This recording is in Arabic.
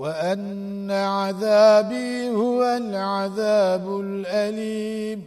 وأن عذابي هو العذاب الأليم.